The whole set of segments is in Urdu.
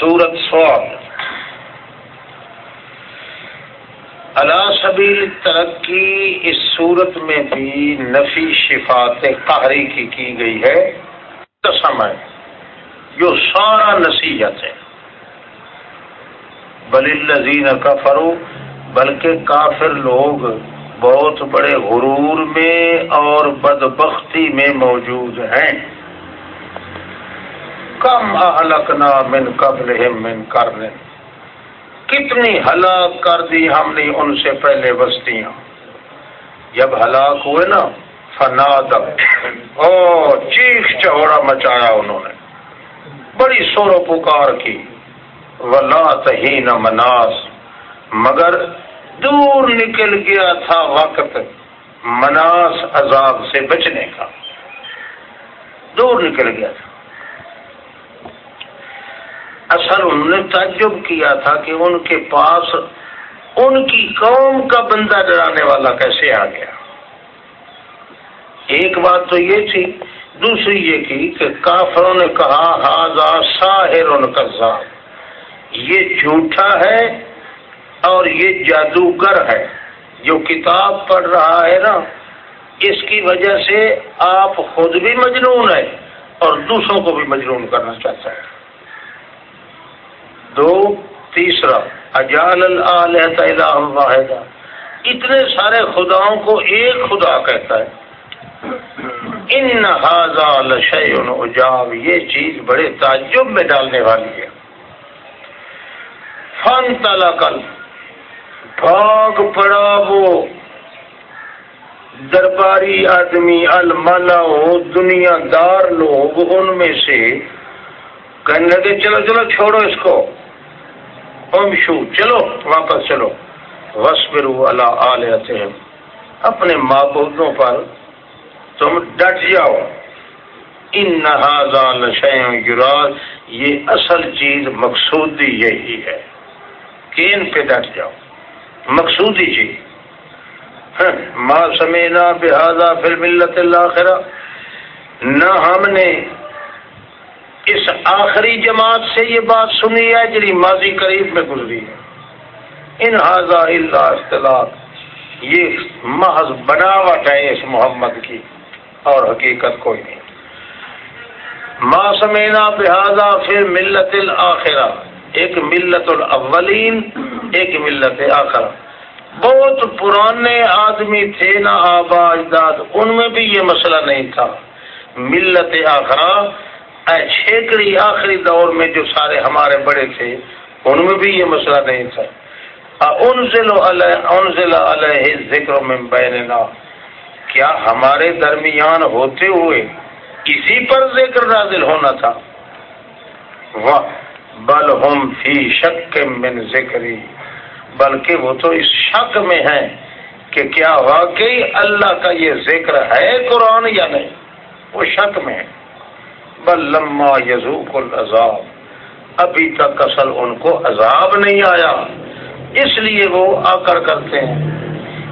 سورت سوال اللہ سبیل ترقی اس صورت میں بھی نفی شفات قہری کی کی گئی ہے۔ قسم ہے جو سارا نصیحت ہے۔ بل الزین کا فرو بلکہ کافر لوگ بہت بڑے غرور میں اور بدبختی میں موجود ہیں۔ کم اہلکنا من قبل من کرنے کتنی ہلاک کر دی ہم نے ان سے پہلے بستیاں۔ جب ہلاک ہوئے نا، فنا او چیخ چہوڑا مچایا انہوں نے۔ بڑی سور و پکار کی۔ ولا تہین مناس۔ مگر دور نکل گیا تھا وقت مناس عذاب سے بچنے کا۔ دور نکل گیا تھا۔ اصل انہوں نے تعجب کیا تھا کہ ان کے پاس ان کی قوم کا بندہ ڈرانے والا کیسے آ گیا۔ ایک بات تو یہ تھی، دوسری یہ کی کہ کافروں نے کہا ہاضا ساحر ان کا یہ جھوٹا ہے اور یہ جادوگر ہے۔ جو کتاب پڑھ رہا ہے نا، اس کی وجہ سے آپ خود بھی مجنون ہے اور دوسروں کو بھی مجنون کرنا چاہتا ہے۔ دو، تیسرا اجال الہ واحدہ۔ اتنے سارے خداؤں کو ایک خدا کہتا ہے۔ ان اجاب یہ چیز بڑے تعجب میں ڈالنے والی ہے۔ فن تلا کل بھاگ پڑا وہ۔ درباری آدمی، الملا دنیا دار لوگ، ان میں سے کہنے لگے چلو چلو چھوڑو اس کو۔ امشو چلو، واپس چلو۔ وسبرو اللہ علیہ اپنے معبودوں پر تم ڈٹ جاؤ۔ ان نہ یہ اصل چیز مقصودی یہی ہے۔ کہ ان پہ ڈٹ جاؤ۔ مقصودی چیز۔ ماں سمینا بحاظہ پھر ملت اللہ نہ ہم نے اس آخری جماعت سے یہ بات سنی ہے جی ماضی قریب میں گزری ہے۔ ان اللہ اختلاط۔ یہ محض بناوٹ ہے اس محمد کی، اور حقیقت کوئی نہیں۔ ما سمینا بحاظہ پھر ملت الآخرہ ایک ملت الاولین، ایک ملت آخرہ۔ بہت پرانے آدمی تھے نا آبا اجداد، ان میں بھی یہ مسئلہ نہیں تھا۔ ملت آخرہ چھیکڑی آخری دور میں جو سارے ہمارے بڑے تھے، ان میں بھی یہ مسئلہ نہیں تھا۔ علیہ ذکر میں بیننا کیا ہمارے درمیان ہوتے ہوئے کسی پر ذکر نازل ہونا تھا؟ بل ہم فی شک من ذکری بلکہ وہ تو اس شک میں ہے کہ کیا واقعی اللہ کا یہ ذکر ہے قرآن یا نہیں؟ وہ شک میں ہے بل لما یزوق العذاب۔ ابھی تک اصل ان کو عذاب نہیں آیا۔ اس لیے وہ آ کر کرتے ہیں۔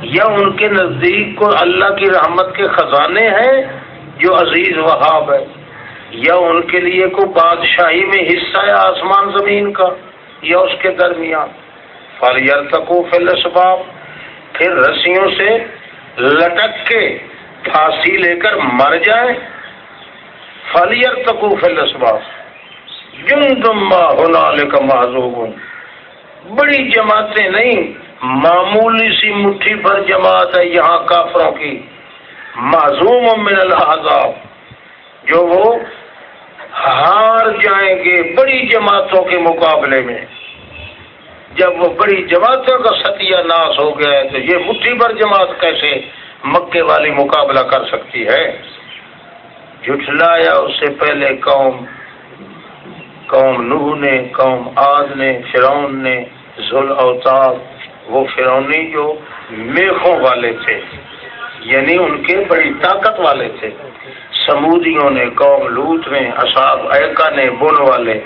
یا ان کے نزدیک کو اللہ کی رحمت کے خزانے ہیں جو عزیز وہاب ہے۔ یا ان کے لیے کوئی بادشاہی میں حصہ ہے آسمان زمین کا یا اس کے درمیان۔ فلیئر تکو فل اسباب پھر رسیوں سے لٹک کے پھانسی لے کر مر جائیں۔ فلیر تکو فل جن دما ہونا کا معذوب بڑی جماعتیں نہیں، معمولی سی مٹھی بھر جماعت ہے یہاں کافروں کی۔ معذوم من الحضاب جو وہ ہار جائیں گے بڑی جماعتوں کے مقابلے میں۔ جب وہ بڑی جماعتوں کا ستیہ ناس ہو گیا ہے تو یہ مٹھی بھر جماعت کیسے مکے والی مقابلہ کر سکتی ہے؟ جھٹلایا اس سے پہلے قوم قوم نوح نے، قوم آد نے، فرعون نے ذل اوتاب وہ فرونی جو میخوں والے تھے یعنی ان کے بڑی طاقت والے تھے۔ سمودیوں نے، قوم لوت نے اصاب ایکا نے، بن والے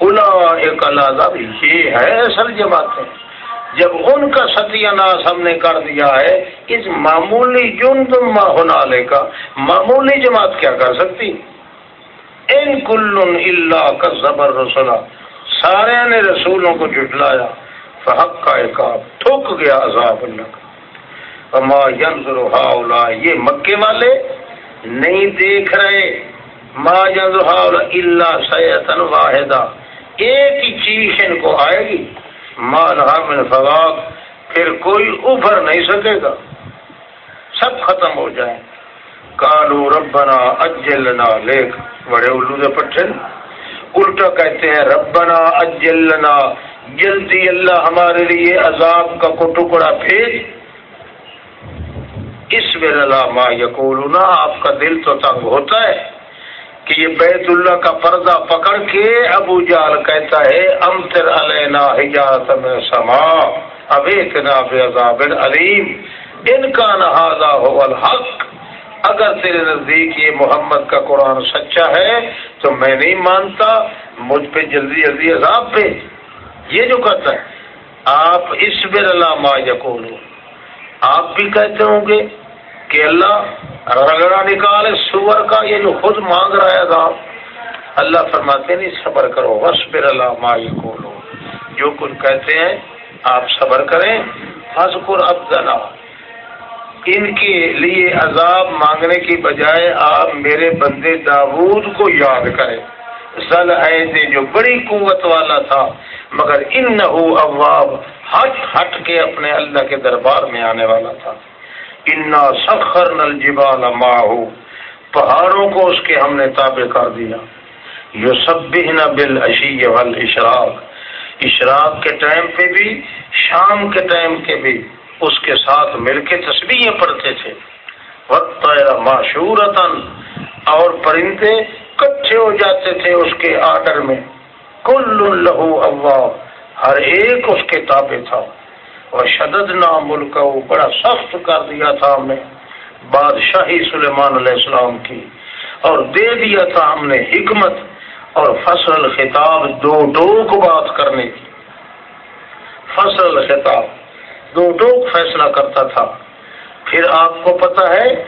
الا ایک اللہ یہ ہے اصل جماعتیں جب ان کا ستیہ ناس ہم نے کر دیا ہے، اس معمولی جن تم ہونے کا معمولی جماعت کیا کر سکتی؟ ان کل اللہ کا زبر رسولہ سارے نے رسولوں کو جٹلایا فحق کا ایک تھوک گیا عذاب اللہ۔ کا اما ینظر ہاؤلا یہ مکے والے نہیں دیکھ رہے۔ ما ینظر ہاؤلا اللہ سیتن واحدہ، ایک ہی چیز ان کو آئے گی۔ ما من فواق پھر کوئی ابھر نہیں سکے گا۔ سب ختم ہو جائیں۔ کالو ربنا اجلنا لیک بڑے الو دے پٹھے الٹا کہتے ہیں، ربنا اجلنا، جلدی اللہ ہمارے لیے عذاب کا کو ٹکڑا بھیج۔ اس اللہ ما یقولنا، آپ کا دل تو تنگ ہوتا ہے۔ کہ یہ بیت اللہ کا پردہ پکڑ کے ابو جال کہتا ہے امتر علینا حجارت میں سما۔ ابیتنا عذاب علیم۔ ان کا نہذا ہو الحق۔ اگر تیرے نزدیک یہ محمد کا قرآن سچا ہے، تو میں نہیں مانتا۔ مجھ پہ جلدی جلدی عذاب پہ یہ جو کہتا ہے، آپ اس بر اللہ ما یقول آپ بھی کہتے ہوں گے۔ کہ اللہ رگڑا نکالے سور کا یہ جو خود مانگ رہا ہے عذاب اللہ فرماتے نہیں صبر کرو بس بر اللہ ما یقول جو کچھ کہتے ہیں، آپ صبر کریں۔ حضر ابدنا ان کے لیے عذاب مانگنے کی بجائے آپ میرے بندے داود کو یاد کریں۔ سل ایسے جو بڑی قوت والا تھا، مگر ان نہ ہٹ ہٹ کے اپنے اللہ کے دربار میں آنے والا تھا۔ انا سخر نل جبال ماہو پہاڑوں کو اس کے ہم نے تابع کر دیا۔ یو سب بل اشی اشراق اشراق کے ٹائم پہ بھی، شام کے ٹائم کے بھی اس کے ساتھ مل کے تصویریں پڑھتے تھے۔ وقت معشورتن اور پرندے کٹھے ہو جاتے تھے اس کے آڈر میں۔ کل لہو اللہ۔ ہر ایک اس کے تابع تھا۔ اور شدد نام ملک بڑا سخت کر دیا تھا ہم نے، بادشاہی سلیمان علیہ السلام کی۔ اور دے دیا تھا ہم نے حکمت اور فصل خطاب دو ڈوک بات کرنے کی۔ فصل خطاب۔ دو ڈوک فیصلہ کرتا تھا۔ پھر آپ کو پتا ہے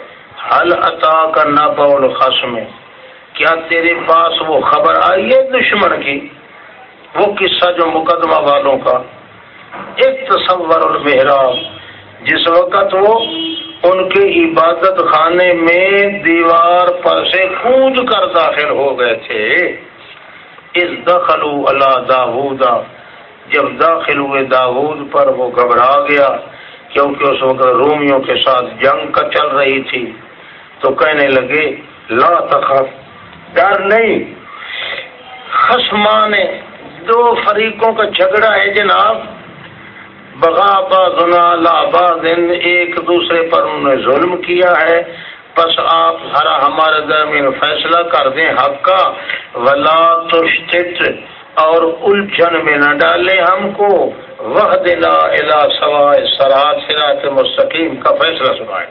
حل عطا کا ناپول خاص میں کیا تیرے پاس وہ خبر آئی ہے دشمن کی؟ وہ قصہ جو مقدمہ والوں کا۔ ایک تصور المحراب جس وقت وہ ان کے عبادت خانے میں دیوار پر سے کود کر داخل ہو گئے تھے۔ اس دخل اللہ داودا جب داخل ہوئے داود پر وہ گھبرا گیا، کیونکہ اس وقت رومیوں کے ساتھ جنگ کا چل رہی تھی۔ تو کہنے لگے، لا تخف، ڈر نہیں۔ خسمان دو فریقوں کا جھگڑا ہے جناب۔ بغا بازنا لا بازن، ایک دوسرے پر انہوں نے ظلم کیا ہے۔ بس آپ ہرا ہمارے درمیان فیصلہ کر دیں حق کا۔ ولا تشتت، اور الجھن میں نہ ڈالے ہم کو۔ وہ دلا الا سرات سرات مستقیم کا فیصلہ سنائے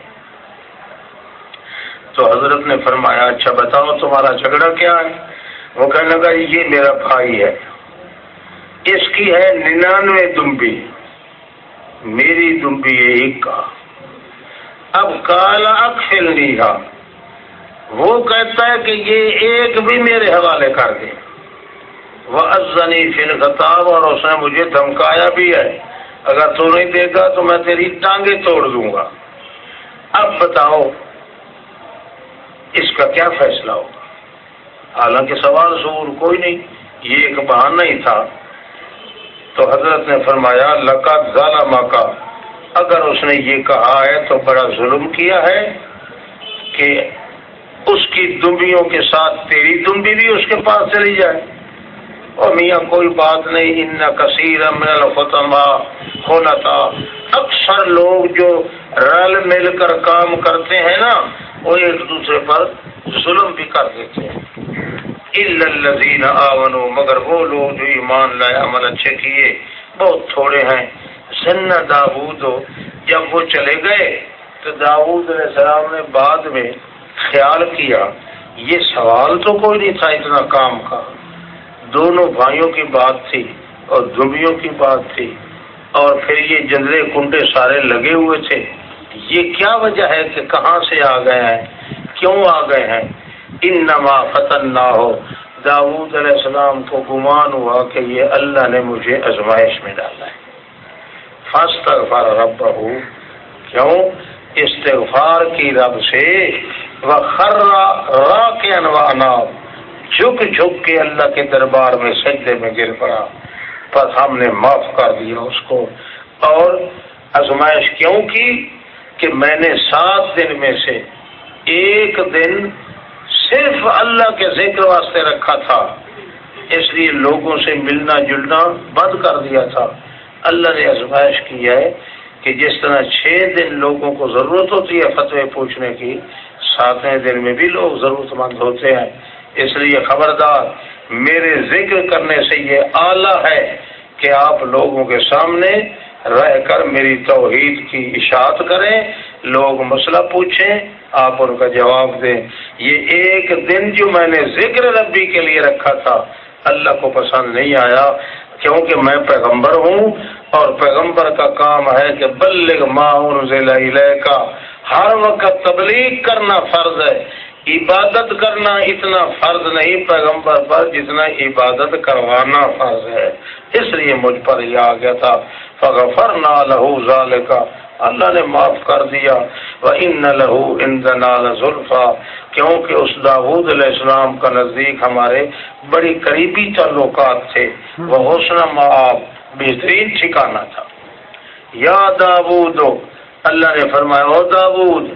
تو حضرت نے فرمایا اچھا بتاؤ تمہارا جھگڑا کیا ہے؟ وہ کہنے لگا، یہ میرا بھائی ہے۔ اس کی ہے ننانوے دمبی۔ میری دمبی ہے ایک کا۔ اب کالا اکفل نہیں وہ کہتا ہے کہ یہ ایک بھی میرے حوالے کر دیں وہ ازنی فن خطاب اور اس نے مجھے دھمکایا بھی ہے۔ اگر تو نہیں دے گا تو میں تیری ٹانگیں توڑ دوں گا۔ اب بتاؤ، اس کا کیا فیصلہ ہوگا؟ حالانکہ سوال سور کوئی نہیں، یہ ایک بہانہ ہی تھا۔ تو حضرت نے فرمایا لکا ظالمہ کا اگر اس نے یہ کہا ہے تو بڑا ظلم کیا ہے کہ اس کی دمبیوں کے ساتھ تیری دمبی بھی اس کے پاس چلی جائے۔ اور میاں، کوئی بات نہیں، ان کثیر الفتما ہونا تھا اکثر لوگ جو رل مل کر کام کرتے ہیں نا، وہ ایک دوسرے پر ظلم بھی کر دیتے ہیں۔ الزین مگر وہ لوگ جو ایمان لائے، عمل اچھے کیے، بہت تھوڑے ہیں۔ سن داود جب وہ چلے گئے، تو داود علیہ السلام نے بعد میں خیال کیا، یہ سوال تو کوئی نہیں تھا اتنا کام کا۔ دونوں بھائیوں کی بات تھی اور دھوبیوں کی بات تھی۔ اور پھر یہ جنرے کنڈے سارے لگے ہوئے تھے۔ یہ کیا وجہ ہے کہ کہاں سے آ گئے ہیں؟ کیوں آ گئے ہیں؟ ان نما ہو داود علیہ السلام کو گمان ہوا کہ یہ اللہ نے مجھے ازمائش میں ڈالا ہے۔ فسٹ رب کیوں؟ استغفار کی رب سے۔ وہ خرا را کے جھک جھک کے اللہ کے دربار میں سجدے میں گر پڑا۔ پر ہم نے معاف کر دیا اس کو۔ اور ازمائش کیوں کی؟ کہ میں نے سات دن میں سے ایک دن صرف اللہ کے ذکر واسطے رکھا تھا۔ اس لیے لوگوں سے ملنا جلنا بند کر دیا تھا۔ اللہ نے ازمائش کی ہے کہ جس طرح چھ دن لوگوں کو ضرورت ہوتی ہے فتوی پوچھنے کی، ساتویں دن میں بھی لوگ ضرورت مند ہوتے ہیں۔ اس لیے خبردار، میرے ذکر کرنے سے یہ اعلیٰ ہے کہ آپ لوگوں کے سامنے رہ کر میری توحید کی اشاعت کریں، لوگ مسئلہ پوچھیں، آپ ان کا جواب دیں۔ یہ ایک دن جو میں نے ذکر ربی کے لیے رکھا تھا، اللہ کو پسند نہیں آیا، کیونکہ میں پیغمبر ہوں اور پیغمبر کا کام ہے کہ بلغ معاون ضلع کا ہر وقت تبلیغ کرنا فرض ہے، عبادت کرنا اتنا فرض نہیں پیغمبر پر جتنا عبادت کروانا فرض ہے۔ اس لیے مجھ پر یہ آ گیا تھا۔ فغفر نہ لہو ظال اللہ نے معاف کر دیا. وہ ان لہو ان ذلفا کیونکہ اس داود علیہ السلام کا نزدیک ہمارے بڑی قریبی تعلقات تھے. وہ حسن معاف بہترین ٹھکانا تھا. یا داود اللہ نے فرمایا، او داود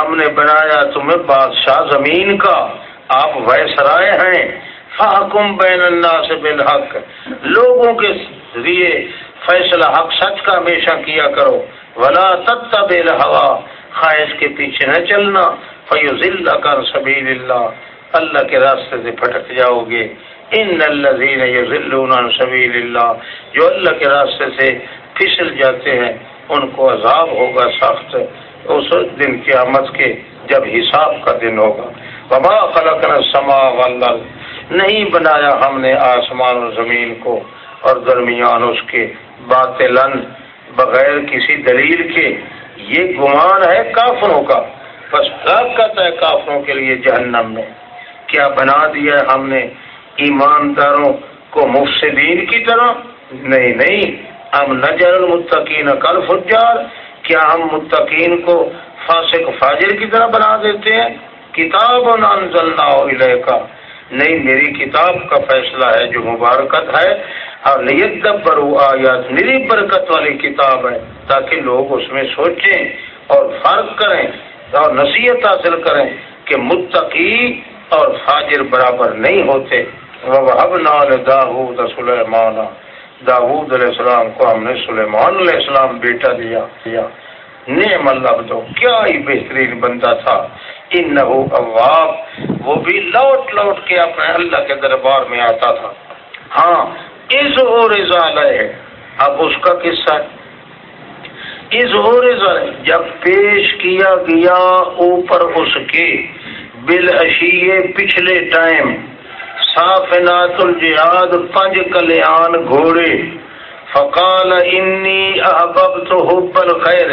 ہم نے بنایا تمہیں بادشاہ زمین کا۔ آپ ویسرائے ہیں۔ فحکم بین اللہ سے بالحق. لوگوں کے ذریعے فیصلہ حق سچ کا ہمیشہ کیا کرو۔ ولا تب ہوا خواہش کے پیچھے نہ چلنا۔ فیوز اللہ کر سبیل اللہ اللہ کے راستے سے پھٹک جاؤ گے ان اللہ سبیل اللہ جو اللہ کے راستے سے پھسل جاتے ہیں، ان کو عذاب ہوگا سخت۔ اس دن قیامت کے جب حساب کا دن ہوگا۔ وما خلقنا سما والل نہیں بنایا ہم نے آسمان و زمین کو۔ اور درمیان اس کے باطلن بغیر کسی دلیل کے۔ یہ گمان ہے کافروں کا۔ بس طاقت ہے کافروں کے لیے جہنم میں۔ کیا بنا دیا ہم نے ایمانداروں کو مفسدین کی طرح؟ نہیں نہیں۔ ہم نجر المتقین کل فجار کیا ہم متقین کو فاسق فاجر کی طرح بنا دیتے ہیں؟ کتاب علیہ کا نہیں، میری کتاب کا فیصلہ ہے جو مبارکت ہے۔ اور نیت برو آیات، میری برکت والی کتاب ہے، تاکہ لوگ اس میں سوچیں اور فرق کریں اور نصیحت حاصل کریں کہ متقی اور فاجر برابر نہیں ہوتے۔ داود سلیمان داود علیہ السلام کو ہم نے سلیمان علیہ السلام بیٹا دیا۔ دیا نعم اللہ تو کیا ہی بہترین بندہ تھا۔ ان اواب، وہ بھی لوٹ لوٹ کے اپنے اللہ کے دربار میں آتا تھا۔ ہاں اس اور ہے۔ اب اس کا قصہ۔ ہے اس اور جب پیش کیا گیا اوپر اس کے بل اشیے پچھلے ٹائم صافنات الجہاد، پنج کلیان گھوڑے۔ فقال، انی احببت حب الخیر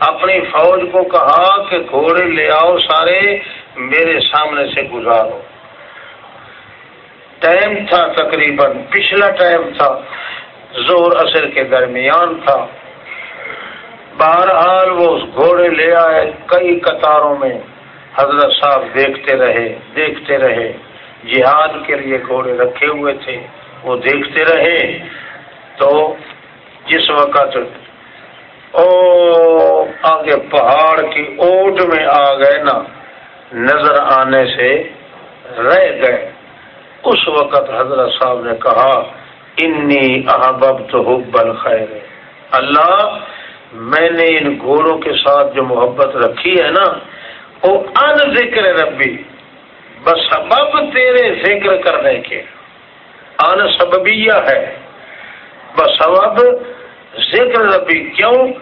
اپنی فوج کو کہا کہ گھوڑے لے آؤ سارے، میرے سامنے سے گزارو۔ ٹائم تھا تقریباً، پچھلا ٹائم تھا، زور اثر کے درمیان تھا۔ بہرحال وہ گھوڑے لے آئے، کئی قطاروں میں حضرت صاحب دیکھتے رہے دیکھتے رہے۔ جہاد کے لیے گھوڑے رکھے ہوئے تھے، وہ دیکھتے رہے۔ تو جس وقت او آگے پہاڑ کی اوٹ میں آ گئے نا، نظر آنے سے رہ گئے۔ اس وقت حضرت صاحب نے کہا، انی احبب تو حب خیر اللہ، میں نے ان گھوڑوں کے ساتھ جو محبت رکھی ہے نا، وہ ان ذکر ربی، بس سبب تیرے ذکر کرنے کے۔ ان سببیہ ہے۔ بس سبب ذکر ربی، کیوں؟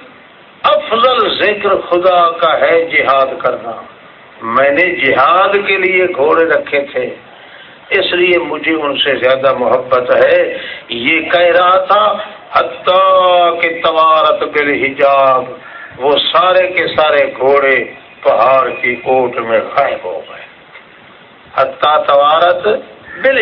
افضل ذکر خدا کا ہے جہاد کرنا۔ میں نے جہاد کے لیے گھوڑے رکھے تھے۔ اس لیے مجھے ان سے زیادہ محبت ہے۔ یہ کہہ رہا تھا، حتیٰ کہ توارت بل حجاب وہ سارے کے سارے گھوڑے پہاڑ کی اوٹ میں غائب ہو گئے۔ حتیٰ توارت بل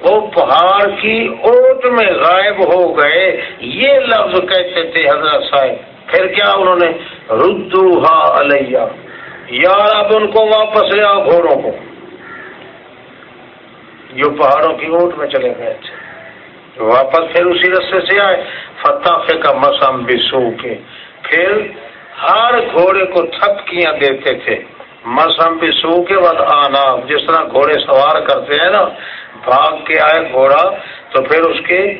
وہ پہاڑ کی اوٹ میں غائب ہو گئے۔ یہ لفظ کہتے تھے حضرت صاحب۔ پھر کیا انہوں نے؟ ردو ہا علیہ۔ یار اب ان کو واپس لے آؤ گھوڑوں کو۔ جو پہاڑوں کی اوٹ میں چلے گئے تھے۔ واپس پھر اسی رستے سے آئے۔ فتح کا مسم بھی سو کے پھر ہر گھوڑے کو تھپکیاں دیتے تھے۔ مسم بھی سو کے بعد آنا جس طرح گھوڑے سوار کرتے ہیں نا، بھاگ کے آئے گھوڑا، تو پھر اس کے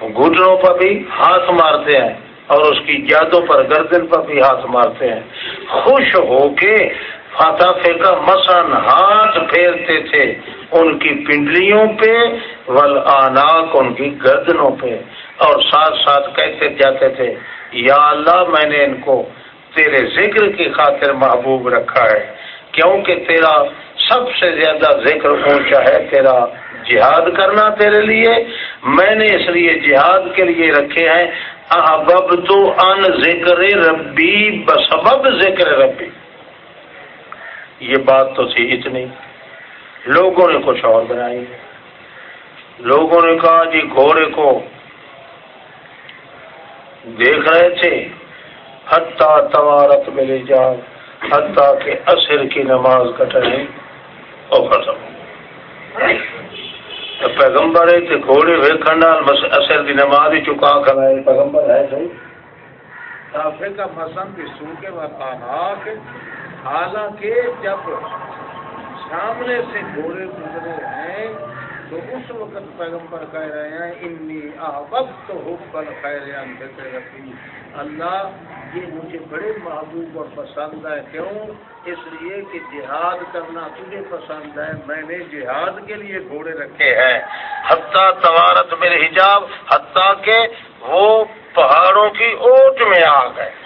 گھٹنوں پر بھی ہاتھ مارتے ہیں اور اس کی جادوں پر، گردن پر بھی ہاتھ مارتے ہیں۔ خوش ہو کے فتح کا مسن ہاتھ پھیرتے تھے ان کی پنڈلیوں پہ ول ان کی گردنوں پہ۔ اور ساتھ ساتھ کہتے جاتے تھے، یا اللہ میں نے ان کو تیرے ذکر کی خاطر محبوب رکھا ہے، کیونکہ تیرا سب سے زیادہ ذکر پہنچا ہے، تیرا جہاد کرنا تیرے لیے۔ میں نے اس لیے جہاد کے لیے رکھے ہیں۔ احبب تو ان ذکر ربی، بسبب ذکر ربی۔ یہ بات تو تھی اتنی۔ لوگوں نے کچھ اور بنائی۔ لوگوں نے کہا جی گھوڑے کو دیکھ رہے تھے۔ حتیٰ توارت ملے جا حتیٰ کہ اثر کی نماز کٹنے اور ختم۔ پیغمبر ہے کہ گھوڑے ویکھن اثر کی نماز ہی چکا کھڑا ہے پیغمبر ہے صحیح کافے کا مسم بھی سو کے۔ بعد حالانکہ جب سامنے سے گھوڑے گزرے ہیں، تو اس وقت پیغمبر کہہ رہے ہیں، انی احبت تو حب خیر رکھی اللہ، یہ مجھے بڑے محبوب اور پسند ہے کیوں؟ اس لیے کہ جہاد کرنا تجھے پسند ہے۔ میں نے جہاد کے لیے گھوڑے رکھے ہیں۔ حتیٰ توارت میرے حجاب، حتیٰ کہ وہ پہاڑوں کی اوٹ میں آ گئے۔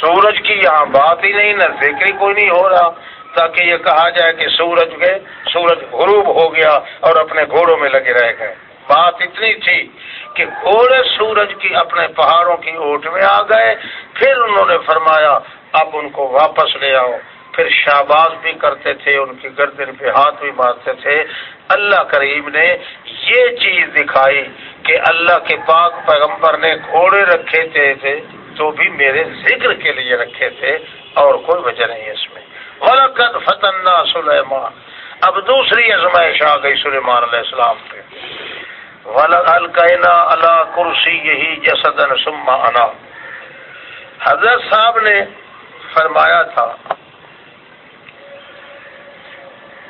سورج کی یہاں بات ہی نہیں، نہ ذکر کوئی نہیں ہو رہا۔ تاکہ یہ کہا جائے کہ سورج گئے، سورج غروب ہو گیا اور اپنے گھوڑوں میں لگے رہ گئے۔ بات اتنی تھی کہ گھوڑے سورج کی اپنے پہاڑوں کی اوٹ میں آ گئے۔ پھر انہوں نے فرمایا، اب ان کو واپس لے آؤ۔ پھر شہباز بھی کرتے تھے، ان کی گردن پہ ہاتھ بھی مارتے تھے۔ اللہ کریم نے یہ چیز دکھائی کہ اللہ کے پاک پیغمبر نے گھوڑے رکھے تھے تو بھی میرے ذکر کے لیے رکھے تھے، اور کوئی وجہ نہیں اس میں۔ ولقد فتنا سلیمان اب دوسری ازمائش آ گئی سلیمان علیہ السلام پہ۔ ولقینا اللہ کرسی یہی جسدن سما انا حضرت صاحب نے فرمایا تھا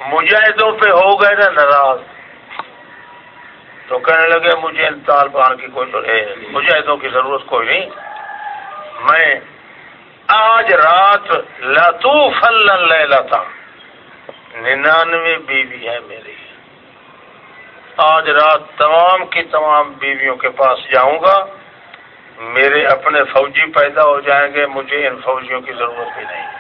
مجاہدوں پہ ہو گئے نا ناراض۔ تو کہنے لگے، مجھے ان طالبان کی کوئی مجاہدوں کی ضرورت کوئی نہیں۔ میں آج رات لتو فل لیتا ننانوے بیوی ہے میری۔ آج رات تمام کی تمام بیویوں کے پاس جاؤں گا۔ میرے اپنے فوجی پیدا ہو جائیں گے، مجھے ان فوجیوں کی ضرورت بھی نہیں۔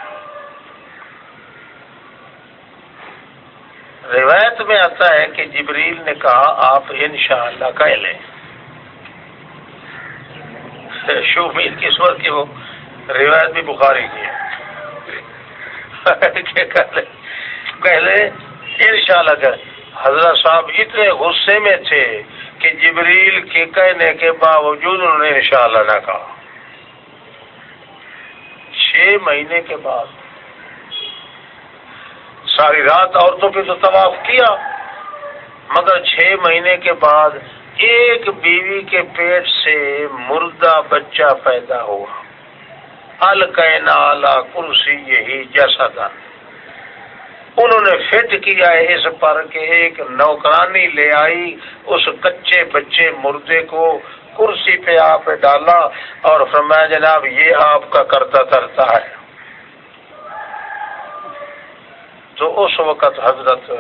روایت میں آتا ہے کہ جبریل نے کہا، آپ انشاءاللہ کہہ لیں۔ شومید کی سور کی وہ روایت بھی بخاری کی ہے۔ پہلے ان شاء اللہ حضرت صاحب اتنے غصے میں تھے کہ جبریل کے کہنے کے باوجود انہوں نے انشاءاللہ نہ کہا۔ چھ مہینے کے بعد ساری رات عورتوں پہ تو طواف کیا، مگر چھ مہینے کے بعد ایک بیوی کے پیٹ سے مردہ بچہ پیدا ہوا۔ الکینا کرسی یہی جیسا تھا انہوں نے فٹ کیا اس پر کہ ایک نوکرانی لے آئی، اس کچے بچے مردے کو کرسی پہ آپ ڈالا اور فرمایا جناب یہ آپ کا کرتا ترتا ہے۔ تو اس وقت حضرت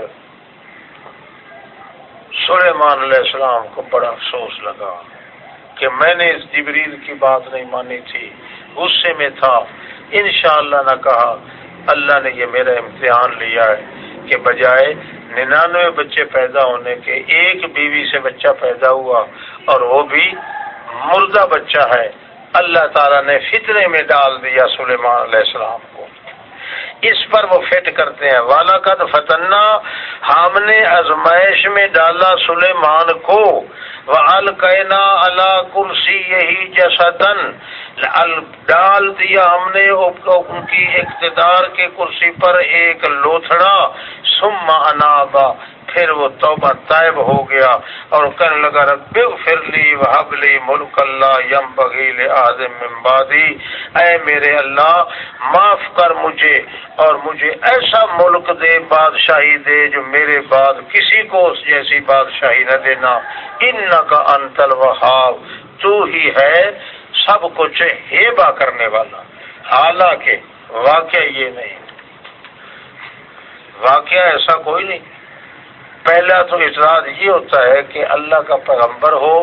سلیمان علیہ السلام کو بڑا افسوس لگا کہ میں نے اس جبریل کی بات نہیں مانی تھی، غصے میں تھا۔ انشاءاللہ نہ کہا۔ اللہ نے یہ میرا امتحان لیا ہے کہ بجائے ننانوے بچے پیدا ہونے کے ایک بیوی سے بچہ پیدا ہوا اور وہ بھی مردہ بچہ ہے۔ اللہ تعالیٰ نے فطرے میں ڈال دیا سلیمان علیہ السلام۔ اس پر وہ فٹ کرتے ہیں۔ والا قد فتنا، ہم نے ازمائش میں ڈالا سلیمان کو۔ وہ القینا اللہ کرسی یہی جسدن ڈال دیا ہم نے ان کی اقتدار کے کرسی پر ایک لوتھڑا۔ سم انابا۔ پھر وہ توبہ طائب ہو گیا اور کہنے لگا، رب پھر لی وحب لی ملک اللہ یم بغیل اعظم ممبادی اے میرے اللہ، معاف کر مجھے اور مجھے ایسا ملک دے، بادشاہی دے جو میرے بعد کسی کو اس جیسی بادشاہی نہ دینا۔ ان کا انتل وہاب تو ہی ہے سب کچھ ہیبا کرنے والا۔ حالانکہ واقعہ یہ نہیں۔ واقعہ ایسا کوئی نہیں۔ پہلا تو اعتراض یہ ہوتا ہے کہ اللہ کا پیغمبر ہو،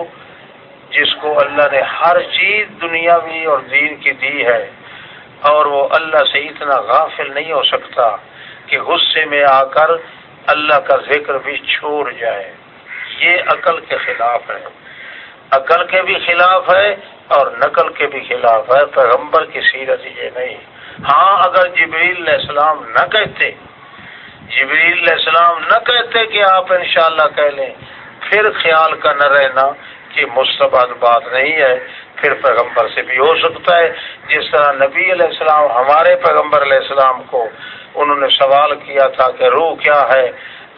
جس کو اللہ نے ہر چیز دنیاوی اور دین کی دی ہے، اور وہ اللہ سے اتنا غافل نہیں ہو سکتا کہ غصے میں آ کر اللہ کا ذکر بھی چھوڑ جائے۔ یہ عقل کے خلاف ہے۔ عقل کے بھی خلاف ہے اور نقل کے بھی خلاف ہے۔ پیغمبر کی سیرت یہ نہیں۔ ہاں اگر جبریل علیہ السلام نہ کہتے جبریل علیہ السلام نہ کہتے کہ آپ انشاءاللہ کہہ لیں۔ پھر خیال کا نہ رہنا کہ مستبد بات نہیں ہے، پھر پیغمبر سے بھی ہو سکتا ہے۔ جس طرح نبی علیہ السلام ہمارے پیغمبر علیہ السلام کو انہوں نے سوال کیا تھا کہ روح کیا ہے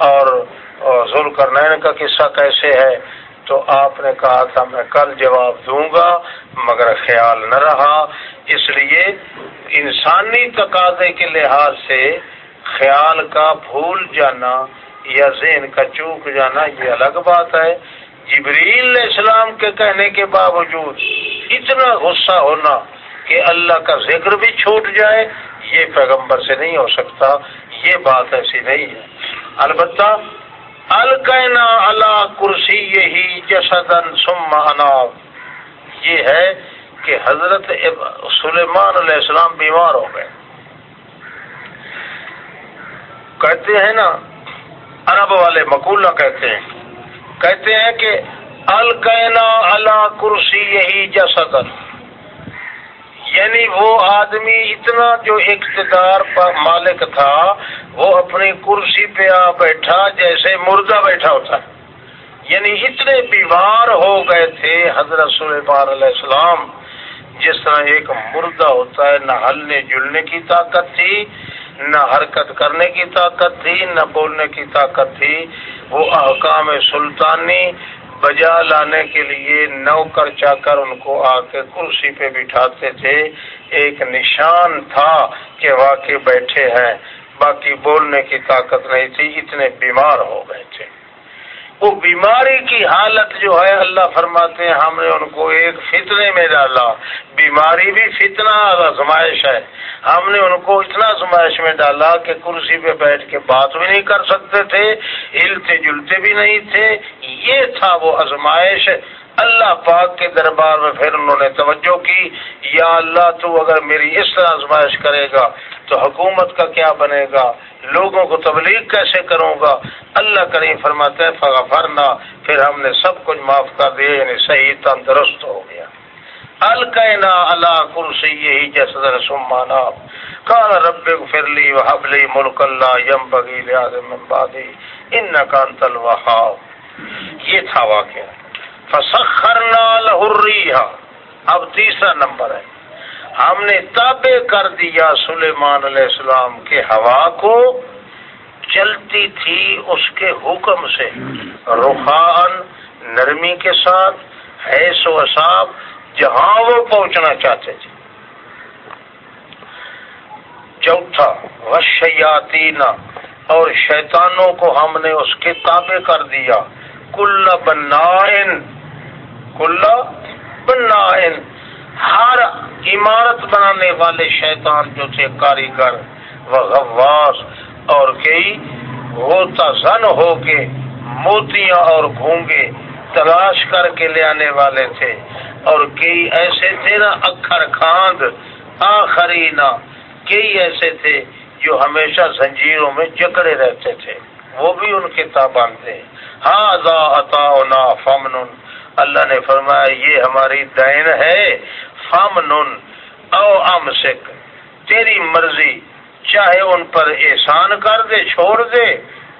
اور ذوال کرنین کا قصہ کیسے ہے، تو آپ نے کہا تھا میں کل جواب دوں گا، مگر خیال نہ رہا۔ اس لیے انسانی تقاضے کے لحاظ سے خیال کا بھول جانا یا ذہن کا چوک جانا یہ الگ بات ہے۔ جبریل علیہ السلام کے کہنے کے باوجود اتنا غصہ ہونا کہ اللہ کا ذکر بھی چھوٹ جائے، یہ پیغمبر سے نہیں ہو سکتا۔ یہ بات ایسی نہیں ہے۔ البتہ الکینا اللہ کرسی یہی جسدن سم اناب یہ ہے کہ حضرت سلیمان علیہ السلام بیمار ہو گئے۔ کہتے ہیں نا، عرب والے مقولہ کہتے ہیں۔ کہتے ہیں کہ الکینا اللہ کرسی یہی جسد یعنی وہ آدمی اتنا جو اقتدار پر مالک تھا، وہ اپنی کرسی پہ آ بیٹھا، جیسے مردہ بیٹھا ہوتا۔ یعنی اتنے بیمار ہو گئے تھے حضرت سلیمان علیہ السلام، جس طرح ایک مردہ ہوتا ہے نہ ہلنے جلنے کی طاقت تھی۔ نہ حرکت کرنے کی طاقت تھی، نہ بولنے کی طاقت تھی۔ وہ احکام سلطانی بجا لانے کے لیے نوکر چاکر کر ان کو آ کے کرسی پہ بٹھاتے تھے۔ ایک نشان تھا کہ واقعی بیٹھے ہیں، باقی بولنے کی طاقت نہیں تھی، اتنے بیمار ہو گئے تھے۔ وہ بیماری کی حالت جو ہے، اللہ فرماتے ہیں، ہم نے ان کو ایک فتنے میں ڈالا۔ بیماری بھی فتنہ اور آزمائش ہے۔ ہم نے ان کو اتنا آزمائش میں ڈالا کہ کرسی پہ بیٹھ کے بات بھی نہیں کر سکتے تھے، ہلتے جلتے بھی نہیں تھے۔ یہ تھا وہ آزمائش۔ اللہ پاک کے دربار میں پھر انہوں نے توجہ کی، یا اللہ تو اگر میری اس طرح آزمائش کرے گا تو حکومت کا کیا بنے گا؟ لوگوں کو تبلیغ کیسے کروں گا؟ اللہ کریم فرماتے ہیں، فغفرنا، پھر ہم نے سب کچھ معاف کر دیا یعنی صحیح، تندرست ہو گیا۔ الکینا اللہ کرسی یہی جسد سمانا کان رب فرلی وحبلی ملک اللہ یم بگی بادی ان کا یہ تھا واقعہ۔ فسخرنا لہریہ اب تیسرا نمبر ہے. ہم نے تابع کر دیا سلیمان علیہ السلام کے ہوا کو، چلتی تھی اس کے حکم سے۔ روحان نرمی کے ساتھ، حیث و اصاب جہاں وہ پہنچنا چاہتے تھے۔ چوتھا وشیاتین اور شیطانوں کو ہم نے اس کے تابع کر دیا۔ کل بنائن کل بنائن۔ ہر عمارت بنانے والے شیطان جو تھے، کاریگر و غواس اور کئی ہوتا زن ہو کے موتیاں اور گھونگے تلاش کر کے لے آنے والے تھے۔ اور کئی ایسے تھے نا، اکھر کھاند۔ آخری کئی ایسے تھے جو ہمیشہ زنجیروں میں جکڑے رہتے تھے۔ وہ بھی ان کے تابان تھے۔ ہاں فمن۔ اللہ نے فرمایا، یہ ہماری دین ہے فم نن او ام سکھ تیری مرضی، چاہے ان پر احسان کر دے، چھوڑ دے،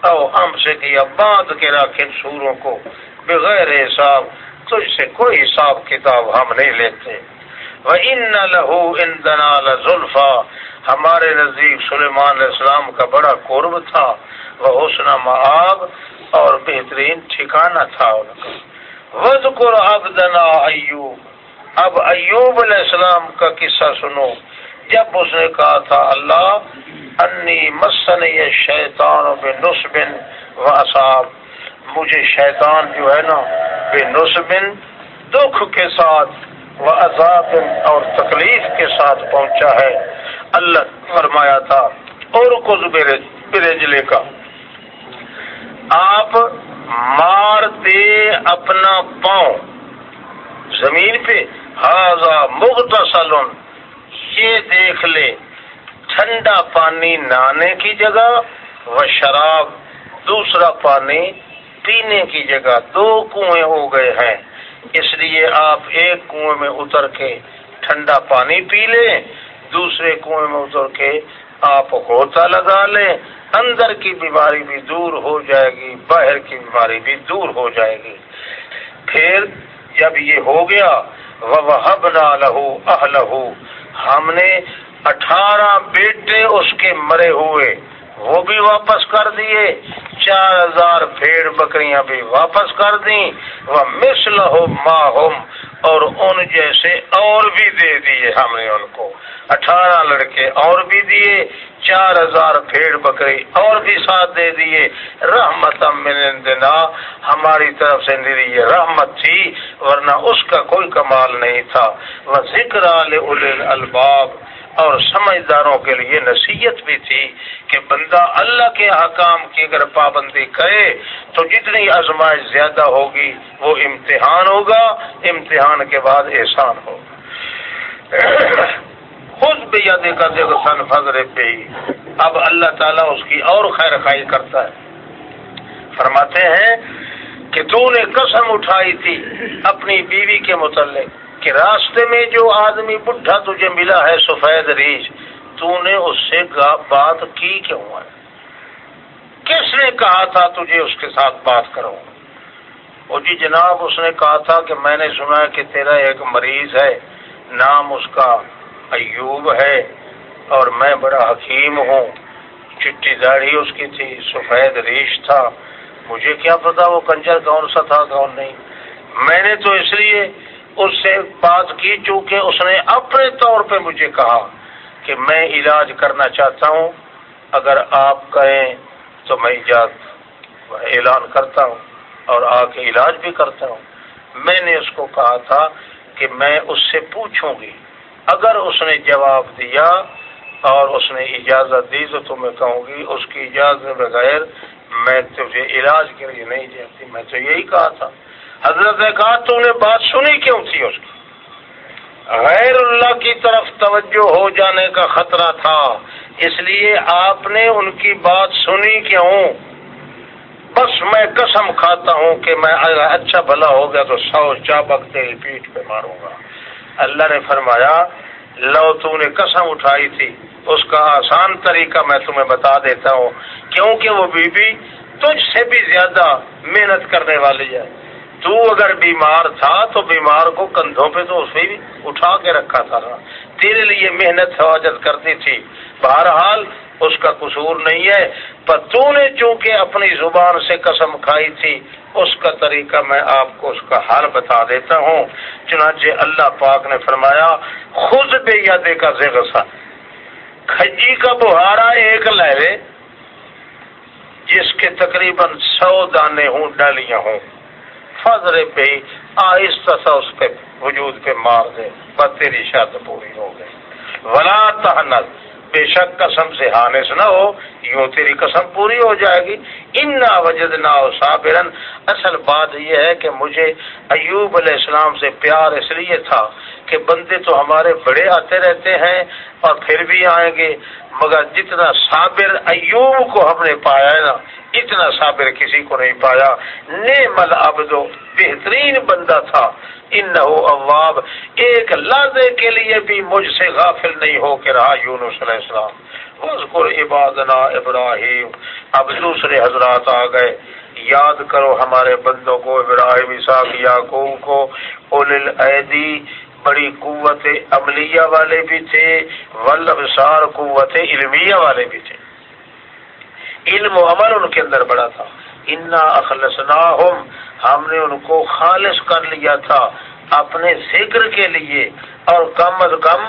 او ہم سے کیا باندھ کے رکھے سوروں کو، بغیر حساب، تجھ سے کوئی حساب کتاب ہم نہیں لیتے۔ وہ ان لہو ان دنال ذلفا ہمارے نزدیک سلیمان علیہ السلام کا بڑا قرب تھا، وہ حسن معاب اور بہترین ٹھکانہ تھا ان کا۔ وزقر عبدنا ایوب اب ایوب علیہ السلام کا قصہ سنو۔ جب اس نے کہا تھا، اللہ، انی مسن یہ شیطان بے نسبن و اصاب مجھے شیطان جو ہے نا بے نسبن دکھ کے ساتھ وہ عذاب اور تکلیف کے ساتھ پہنچا ہے۔ اللہ فرمایا تھا، اور کچھ برجلے کا۔ آپ مار دے اپنا پاؤں۔ زمین پہ۔ ہاضا مختصل یہ دیکھ لے۔ ٹھنڈا پانی نہانے کی جگہ و شراب۔ دوسرا پانی پینے کی جگہ۔ دو کنویں ہو گئے ہیں۔ اس لیے آپ ایک کنویں میں اتر کے ٹھنڈا پانی پی لیں۔ دوسرے کنویں میں اتر کے آپ غوطہ لگا لیں، اندر کی بیماری بھی دور ہو جائے گی، باہر کی بیماری بھی دور ہو جائے گی۔ پھر جب یہ ہو گیا وہ لہو اہ لہو ہم نے اٹھارہ بیٹے اس کے مرے ہوئے۔ وہ بھی واپس کر دیے۔ چار ہزار بھیڑ بکریاں بھی واپس کر دیں۔ وہ مسل ہو اور ان جیسے اور بھی دے دیے ہم نے ان کو۔ اٹھارہ لڑکے اور بھی دیے، چار ہزار بھیڑ بکری اور بھی ساتھ دے دیے۔ رحمت دینا ہماری طرف سے میری یہ رحمت تھی، ورنہ اس کا کوئی کمال نہیں تھا۔ وہ ذکر الباب اور سمجھداروں کے لیے نصیحت بھی تھی کہ بندہ اللہ کے حکام کی اگر پابندی کرے تو جتنی آزمائش زیادہ ہوگی وہ امتحان ہوگا، امتحان کے بعد احسان ہوگا۔ خود بھی یا دیکھا سن فضر پہ ہی اب اللہ تعالیٰ اس کی اور خیر خائی کرتا ہے۔ فرماتے ہیں کہ تو نے قسم اٹھائی تھی اپنی بیوی کے متعلق۔ کہ راستے میں جو آدمی بڈھا تجھے ملا ہے سفید ریچھ تو نے اس سے بات کی کیوں ہے؟ کس نے کہا تھا تجھے اس کے ساتھ بات کرو وہ جی جناب، اس نے کہا تھا کہ میں نے سنا کہ تیرا ایک مریض ہے، نام اس کا ایوب ہے، اور میں بڑا حکیم ہوں۔ چٹی داڑھی اس کی تھی، سفید ریش تھا۔ مجھے کیا پتا وہ کنجر کون سا تھا، کون نہیں۔ میں نے تو اس لیے اس سے بات کی چونکہ اس نے اپنے طور پہ مجھے کہا کہ میں علاج کرنا چاہتا ہوں۔ اگر آپ کہیں تو میں اعلان کرتا ہوں اور آ کے علاج بھی کرتا ہوں۔ میں نے اس کو کہا تھا کہ میں اس سے پوچھوں گی۔ اگر اس نے جواب دیا اور اس نے اجازت دی تو تمہیں کہوں گی اس کی اجازت بغیر میں تجھے علاج کے لیے نہیں جاتی میں تو یہی کہا تھا۔ حضرت نے کہا تو نے بات سنی کیوں تھی اس کی؟ غیر اللہ کی طرف توجہ ہو جانے کا خطرہ تھا، اس لیے آپ نے ان کی بات سنی کیوں؟ بس میں قسم کھاتا ہوں کہ میں اچھا بھلا ہو گیا تو سو چابک تیری پیٹ پہ ماروں گا۔ اللہ نے فرمایا، لو تو نے قسم اٹھائی تھی۔ اس کا آسان طریقہ میں تمہیں بتا دیتا ہوں، کیونکہ وہ بی بی تجھ سے بھی زیادہ محنت کرنے والی ہے۔ تو اگر بیمار تھا تو بیمار کو کندھوں پہ تو اسے بھی اٹھا کے رکھا تھا تیرے لیے محنت حفاظت کرتی تھی۔ بہرحال اس کا قصور نہیں ہے، پر تو نے چونکہ اپنی زبان سے قسم کھائی تھی، اس کا طریقہ میں آپ کو اس کا حال بتا دیتا ہوں۔ چنانچہ اللہ پاک نے فرمایا، خود بے یادے کا زیغسا کھجی کا بہارا ایک لہرے جس کے تقریباً سو دانے ہوں، ڈالیاں ہوں۔ فضر پہ ہی آہستہ سا اس پہ وجود پہ مار دے بس تیری شاد پوری ہو گئی۔ ولا تحنت بے شک قسم سے ہانس نہ ہو، یوں تیری قسم پوری ہو جائے گی۔ ان نہ وجد نہ ہو صابرن اصل بات یہ ہے کہ مجھے ایوب علیہ السلام سے پیار اس لیے تھا کہ بندے تو ہمارے بڑے آتے رہتے ہیں اور پھر بھی آئیں گے، مگر جتنا صابر ایوب کو ہم نے پایا ہے نا اتنا صابر کسی کو نہیں پایا۔ نعم العبدو بہترین بندہ تھا۔ انہو ایک لحظے کے لیے بھی مجھ سے غافل نہیں ہو کے رہا یونس علیہ السلام۔ عبادنا ابراہیم۔ اب دوسرے حضرات آ گئے۔ یاد کرو ہمارے بندوں کو، ابراہیم اساق یعقوب کو۔ اول ایدی، بڑی قوت عملیہ والے بھی تھے ولبسار قوت علمیہ والے بھی تھے۔ علم و عمل ان کے اندر بڑا تھا۔ انا اخلصنا ہم نے ان کو خالص کر لیا تھا اپنے ذکر کے لیے۔ اور کم از کم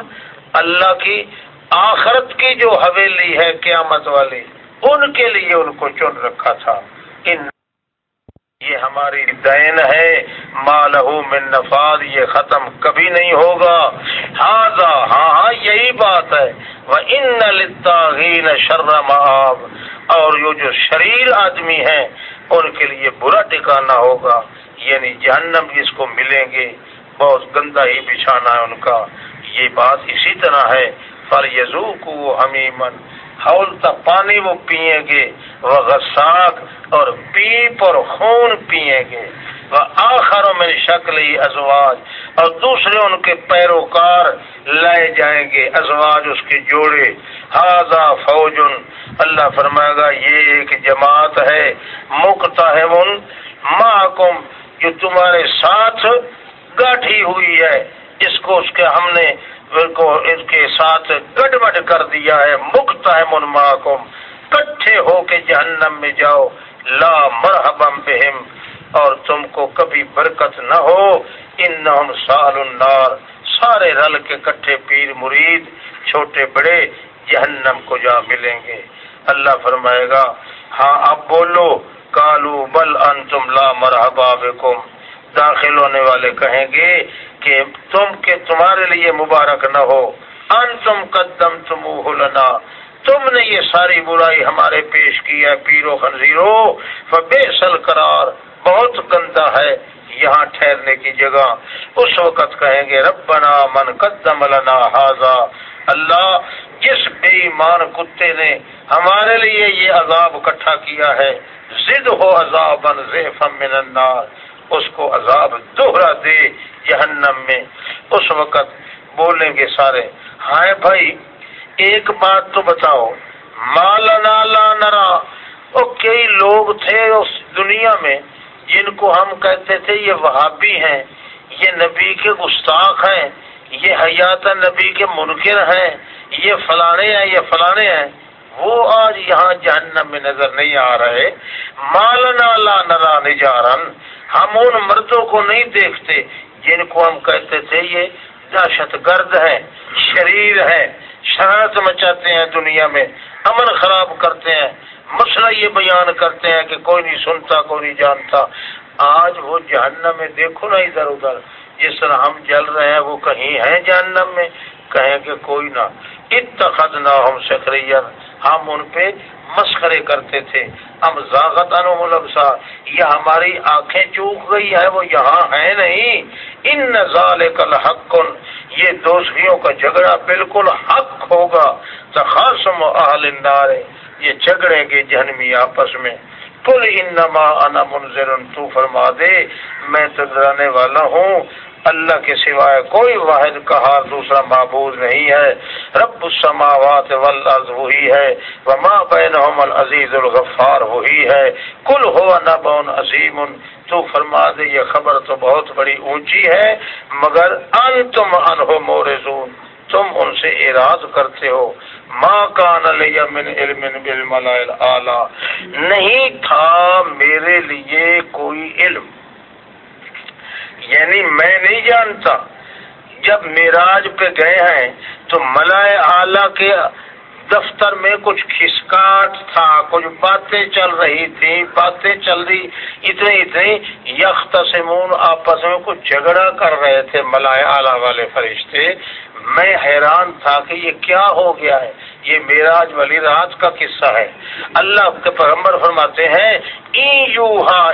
اللہ کی آخرت کی جو حویلی ہے، قیامت والی، ان کے لیے ان کو چن رکھا تھا۔ ان یہ ہماری دین ہے۔ مالہ من نفاذ یہ ختم کبھی نہیں ہوگا۔ ہاں ہاں یہی بات ہے۔ وہ ان شرم اور یہ جو شریر آدمی ہیں، ان کے لیے برا ٹکانا ہوگا۔ یعنی جہنم جس کو ملیں گے۔ بہت گندا ہی بچھانا ہے ان کا۔ یہ بات اسی طرح ہے۔ فر یزو کو ہول تک پانی وہ پیئیں گے، وہ غساک اور پیپ اور خون پیئیں گے۔ وہ آخروں میں شکل ہی ازواج، اور دوسرے ان کے پیروکار لائے جائیں گے، ازواج اس کے جوڑے۔ ہاضا فوجن، اللہ فرمائے گا، یہ ایک جماعت ہے مکتا ہے ان محکم جو تمہارے ساتھ گاٹھی ہوئی ہے۔ اس کو اس کے ہم نے کو اس کے ساتھ گڑبڑ کر دیا ہے، مکت ہے کٹھے ہو کے جہنم میں جاؤ، لا مرحبم بہم۔ اور تم کو کبھی برکت نہ ہو۔ ان سال النار، سارے رل کے کٹھے پیر مرید، چھوٹے بڑے جہنم کو جا ملیں گے۔ اللہ فرمائے گا ہاں اب بولو کالو بل ان تم لا مرحبا بکم۔ داخل ہونے والے کہیں گے کہ تم کے تمہارے لیے مبارک نہ ہو۔ ان تم قدم تم لنا۔ تم نے یہ ساری برائی ہمارے پیش کی ہے پیرو خنزیرو۔ بے سل قرار بہت گندا ہے یہاں ٹھہرنے کی جگہ۔ اس وقت کہیں گے، ربنا من قدم لنا حاضا اللہ، جس بے ایمان کتے نے ہمارے لیے یہ عذاب اکٹھا کیا ہے، زد ہو عذاب من النار۔ اس کو عذاب دوہرا دے جہنم میں۔ اس وقت بولیں گے سارے، ہائے بھائی، ایک بات تو بتاؤ، مالا نرا۔ وہ کئی لوگ تھے اس دنیا میں جن کو ہم کہتے تھے یہ وہابی ہیں، یہ نبی کے گستاخ ہیں، یہ حیات نبی کے منکر ہیں، یہ فلانے ہیں، یہ فلانے ہیں۔ وہ آج یہاں جہنم میں نظر نہیں آ رہے۔ مالنا لا نرا نجارن۔ ہم ان مردوں کو نہیں دیکھتے جن کو ہم کہتے تھے یہ دہشت گرد ہے، شریر ہے۔ شرارت مچاتے ہیں دنیا میں، امن خراب کرتے ہیں۔ مسئلہ یہ بیان کرتے ہیں کہ کوئی نہیں سنتا، کوئی نہیں جانتا۔ آج وہ جہنم میں دیکھو نا ادھر ادھر، جس طرح ہم جل رہے ہیں، وہ کہیں ہیں جہنم میں، کہیں کہ کوئی نہ۔ اتخذ نہ ہم ان پہ مسخرے کرتے تھے۔ ہم ذاغت انبسا یہ ہماری آنکھیں چوک گئی ہے وہ یہاں ہے نہیں۔ ان نظال کل حق یہ دوستیوں کا جھگڑا بالکل حق ہوگا۔ تخاصم اہل النار، یہ جھگڑیں گے جہنمی آپس میں۔ کل انما انا منظر تو فرما دے، میں تو ڈرانے والا ہوں۔ اللہ کے سوائے کوئی واحد کہا دوسرا معبود نہیں ہے۔ رب السماوات والارض وہی ہے۔ وما بینہم العزیز الغفار وہی ہے۔ کل ہو نبون عظیم۔ تو فرما دے، یہ خبر تو بہت بڑی اونچی ہے، مگر انتم انہو مورزون۔ تم ان سے اراد کرتے ہو۔ ماں کان من علم بالملائل اعلی نہیں تھا میرے لیے کوئی علم۔ یعنی میں نہیں جانتا۔ جب میراج پہ گئے ہیں تو ملائے اعلی کے دفتر میں کچھ کھسکاٹ تھا، کچھ باتیں چل رہی تھی باتیں چل رہی، اتنی اتنی۔ یخت سمون آپس میں کچھ جھگڑا کر رہے تھے ملائے اعلی والے فرشتے۔ میں حیران تھا کہ یہ کیا ہو گیا ہے؟ یہ میراج والی رات کا قصہ ہے۔ اللہ کے پیغمبر فرماتے ہیں ای یو ہا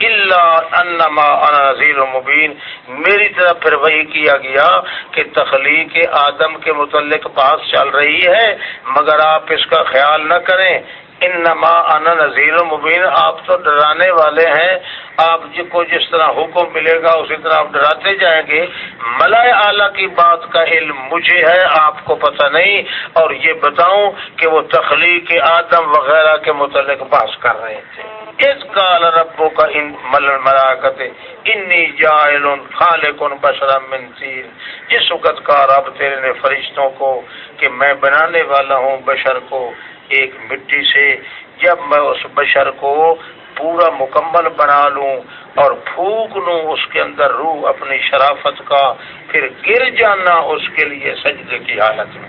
اللہ انما نذیر مبین میری طرف پھر وہی کیا گیا کہ تخلیق آدم کے متعلق بات چل رہی ہے، مگر آپ اس کا خیال نہ کریں۔ ان نما نذیر مبین، آپ تو ڈرانے والے ہیں۔ آپ کو جس طرح حکم ملے گا، اسی طرح آپ ڈراتے جائیں گے۔ ملائے اعلیٰ کی بات کا علم مجھے ہے، آپ کو پتہ نہیں۔ اور یہ بتاؤں کہ وہ تخلیق آدم وغیرہ کے متعلق بحث کر رہے تھے۔ اس کال ربو کا ان مل مراکت انی جائل خالق بشرم من تیر جس وقت کا رب تیرے نے فرشتوں کو کہ میں بنانے والا ہوں بشر کو ایک مٹی سے جب میں اس بشر کو پورا مکمل بنا لوں اور پھونک لوں اس کے اندر روح اپنی شرافت کا، پھر گر جانا اس کے لیے سجدے کی حالت میں۔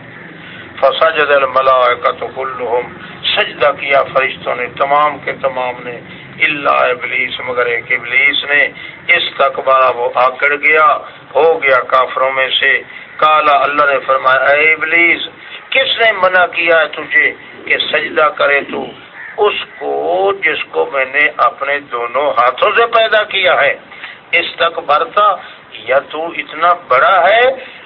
فسجد الملائکت کلہم سجدہ کیا فرشتوں نے، تمام کے تمام نے۔ اللہ ابلیس مگر ایک ابلیس نے۔ اس تک بارا وہ آکڑ گیا، ہو گیا کافروں میں سے۔ کالا اللہ نے فرمایا، اے ابلیس کس نے منع کیا ہے تجھے؟ کہ سجدہ کرے تو اس کو جس کو میں نے اپنے دونوں ہاتھوں سے پیدا کیا ہے اس تک برتا یا تو اتنا بڑا ہے،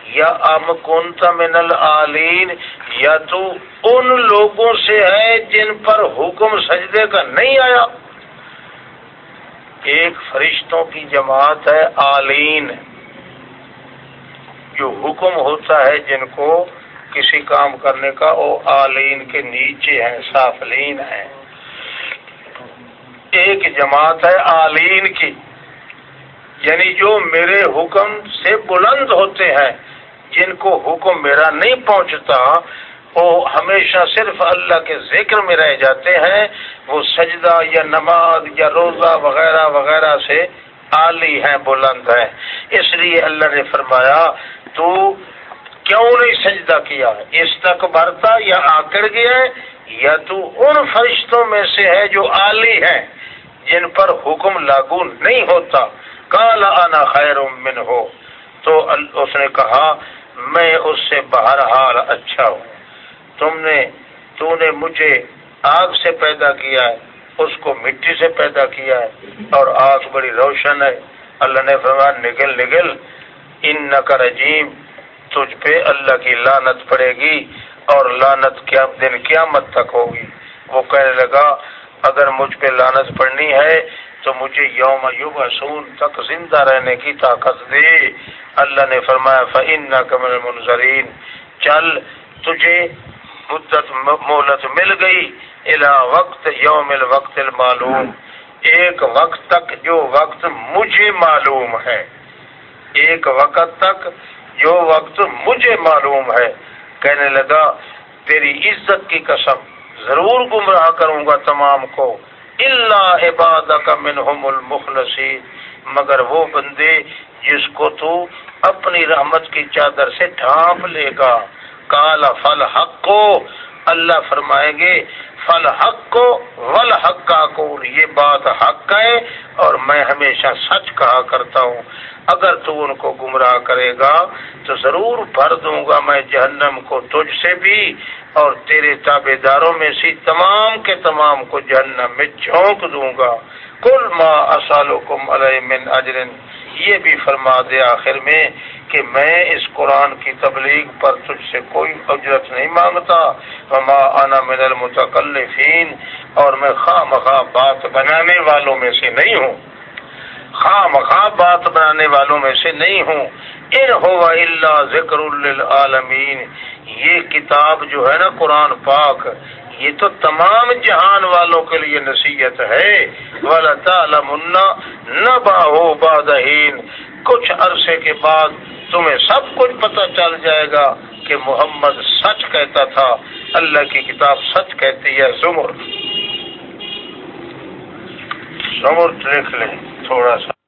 یا ام کونتا من العالین، یا تو ان لوگوں سے ہے جن پر حکم سجدے کا نہیں آیا۔ ایک فرشتوں کی جماعت ہے آلین جو حکم ہوتا ہے جن کو کسی کام کرنے کا، وہ آلین کے نیچے ہیں سافلین ہیں۔ ایک جماعت ہے آلین کی یعنی جو میرے حکم سے بلند ہوتے ہیں، جن کو حکم میرا نہیں پہنچتا، وہ ہمیشہ صرف اللہ کے ذکر میں رہ جاتے ہیں۔ وہ سجدہ یا نماز یا روزہ وغیرہ وغیرہ سے عالی ہیں، بلند ہیں۔ اس لیے اللہ نے فرمایا، تو کیوں نہیں سجدہ کیا اس تک برتا یا آکڑ گیا یا تو ان فرشتوں میں سے ہے جو عالی ہیں جن پر حکم لاگو نہیں ہوتا؟ کالا آنا خیر من ہو تو اس نے کہا، میں اس سے بہرحال اچھا ہوں۔ تم نے تو نے مجھے آگ سے پیدا کیا ہے، اس کو مٹی سے پیدا کیا ہے، اور آگ بڑی روشن ہے۔ اللہ نے فرمایا، نگل نگل ان نقر عجیم تجھ پہ اللہ کی لانت پڑے گی اور لانت کیا دن قیامت تک ہوگی۔ وہ کہنے لگا، اگر مجھ پہ لانت پڑنی ہے تو مجھے یوم یوب تک زندہ رہنے کی طاقت دے۔ اللہ نے فرمایا فعن نہ کمل منظرین چل، تجھے مدت، مہلت مل گئی۔ الا وقت یوم الوقت المعلوم۔ ایک وقت تک جو وقت مجھے معلوم ہے۔ ایک وقت تک جو وقت مجھے معلوم ہے، کہنے لگا، تیری عزت کی قسم، ضرور گمراہ کروں گا تمام کو۔ اللہ عباد کا منہم المخلصی مگر وہ بندے جس کو تو اپنی رحمت کی چادر سے ڈھانپ لے گا۔ کالا فل حق کو اللہ فرمائیں گے فل حق کو ول حق کا یہ بات حق ہے اور میں ہمیشہ سچ کہا کرتا ہوں۔ اگر تو ان کو گمراہ کرے گا تو ضرور بھر دوں گا میں جہنم کو تجھ سے بھی اور تیرے تابے داروں میں سے تمام کے تمام کو جہنم میں جھونک دوں گا۔ کل ماں اسالکم علیہ من اجرن یہ بھی فرما دے آخر میں کہ میں اس قرآن کی تبلیغ پر تجھ سے کوئی اجرت نہیں مانگتا، وما انا من المتکلفین، اور میں خواہ مخواہ بات بنانے والوں میں سے نہیں ہوں۔ خواہ مخواہ بات بنانے والوں میں سے نہیں ہوں۔ ان ہو اللہ ذکر للعالمین۔ یہ کتاب جو ہے نا قرآن پاک یہ تو تمام جہان والوں کے لیے نصیحت ہے۔ والا تعالی منا نہ باہو بادہین کچھ عرصے کے بعد تمہیں سب کچھ پتہ چل جائے گا کہ محمد سچ کہتا تھا۔ اللہ کی کتاب سچ کہتی ہے۔ زمر۔ زمر لکھ لیں تھوڑا سا۔